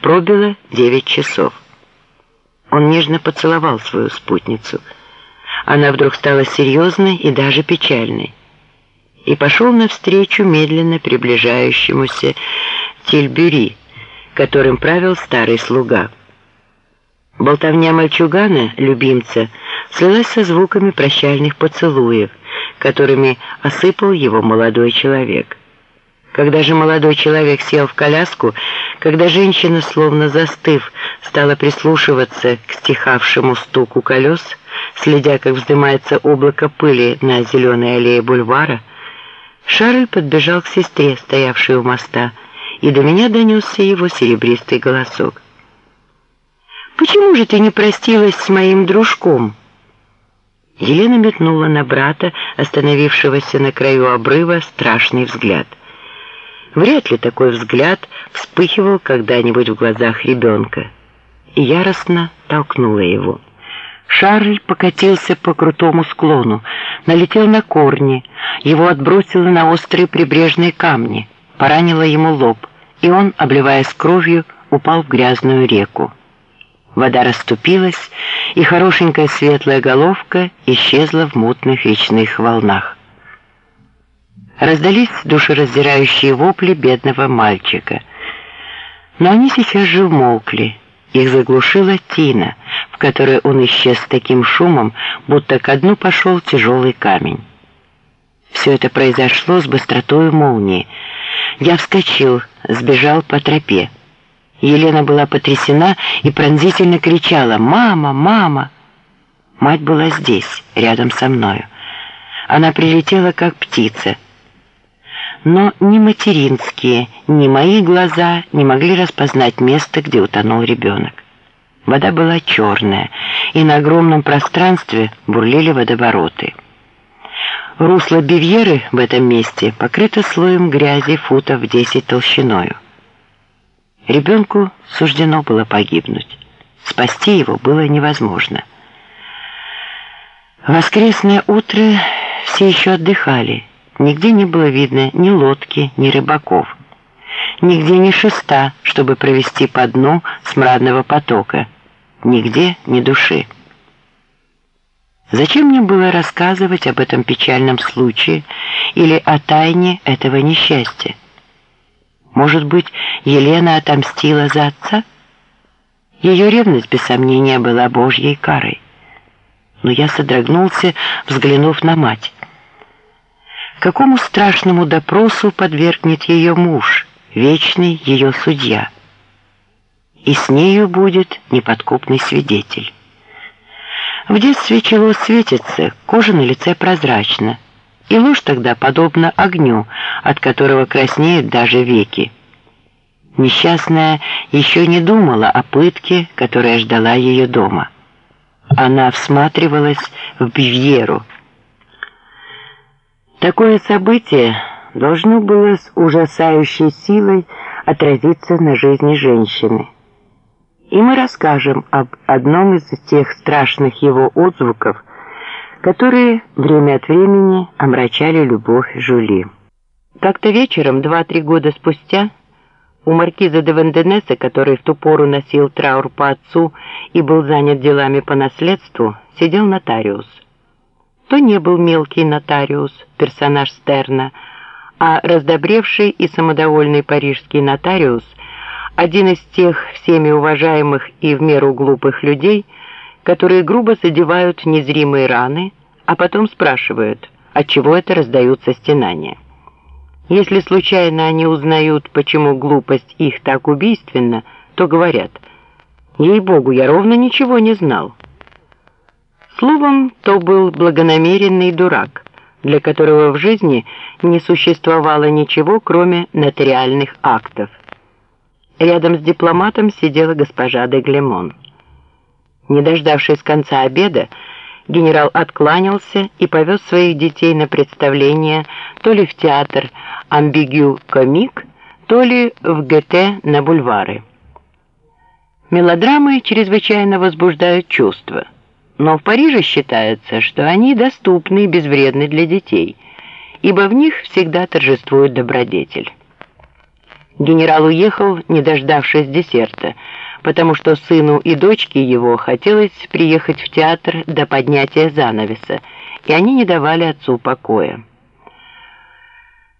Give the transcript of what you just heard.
Пробило девять часов. Он нежно поцеловал свою спутницу. Она вдруг стала серьезной и даже печальной. И пошел навстречу медленно приближающемуся Тильбюри, которым правил старый слуга. Болтовня мальчугана, любимца, слилась со звуками прощальных поцелуев, которыми осыпал его молодой человек. Когда же молодой человек сел в коляску, когда женщина, словно застыв, стала прислушиваться к стихавшему стуку колес, следя, как вздымается облако пыли на зеленой аллее бульвара, Шарль подбежал к сестре, стоявшей у моста, и до меня донесся его серебристый голосок. «Почему же ты не простилась с моим дружком?» Елена метнула на брата, остановившегося на краю обрыва, страшный взгляд. Вряд ли такой взгляд вспыхивал когда-нибудь в глазах ребенка. И яростно толкнула его. Шарль покатился по крутому склону, налетел на корни, его отбросило на острые прибрежные камни, поранило ему лоб, и он, обливаясь кровью, упал в грязную реку. Вода расступилась, и хорошенькая светлая головка исчезла в мутных речных волнах. Раздались душераздирающие вопли бедного мальчика. Но они сейчас же умолкли. Их заглушила тина, в которой он исчез с таким шумом, будто ко дну пошел тяжелый камень. Все это произошло с быстротой молнии. Я вскочил, сбежал по тропе. Елена была потрясена и пронзительно кричала «Мама! Мама!». Мать была здесь, рядом со мною. Она прилетела, как птица. Но ни материнские, ни мои глаза не могли распознать место, где утонул ребенок. Вода была черная, и на огромном пространстве бурлили водовороты. Русло Бивьеры в этом месте покрыто слоем грязи футов 10 толщиною. Ребенку суждено было погибнуть. Спасти его было невозможно. Воскресное утро все еще отдыхали. Нигде не было видно ни лодки, ни рыбаков. Нигде ни шеста, чтобы провести по дну смрадного потока. Нигде ни души. Зачем мне было рассказывать об этом печальном случае или о тайне этого несчастья? Может быть, Елена отомстила за отца? Ее ревность, без сомнения, была Божьей карой. Но я содрогнулся, взглянув на мать. Какому страшному допросу подвергнет ее муж, вечный ее судья? И с нею будет неподкупный свидетель. В детстве чело светится, кожа на лице прозрачна, и ложь тогда подобна огню, от которого краснеют даже веки. Несчастная еще не думала о пытке, которая ждала ее дома. Она всматривалась в Бивьеру. Такое событие должно было с ужасающей силой отразиться на жизни женщины. И мы расскажем об одном из тех страшных его отзвуков, которые время от времени омрачали любовь Жули. Как-то вечером, два-три года спустя, у маркиза де Венденеса, который в ту пору носил траур по отцу и был занят делами по наследству, сидел нотариус. То не был мелкий нотариус, персонаж Стерна, а раздобревший и самодовольный парижский нотариус, один из тех всеми уважаемых и в меру глупых людей, которые грубо задевают незримые раны, а потом спрашивают, от чего это раздаются стенания. Если случайно они узнают, почему глупость их так убийственна, то говорят, «Ей-богу, я ровно ничего не знал». Словом, то был благонамеренный дурак, для которого в жизни не существовало ничего, кроме нотариальных актов. Рядом с дипломатом сидела госпожа де Глемон. Не дождавшись конца обеда, генерал откланялся и повез своих детей на представление то ли в театр «Амбигю-комик», то ли в ГТ на бульвары. Мелодрамы чрезвычайно возбуждают чувства, но в Париже считается, что они доступны и безвредны для детей, ибо в них всегда торжествует добродетель. Генерал уехал, не дождавшись десерта, потому что сыну и дочке его хотелось приехать в театр до поднятия занавеса, и они не давали отцу покоя.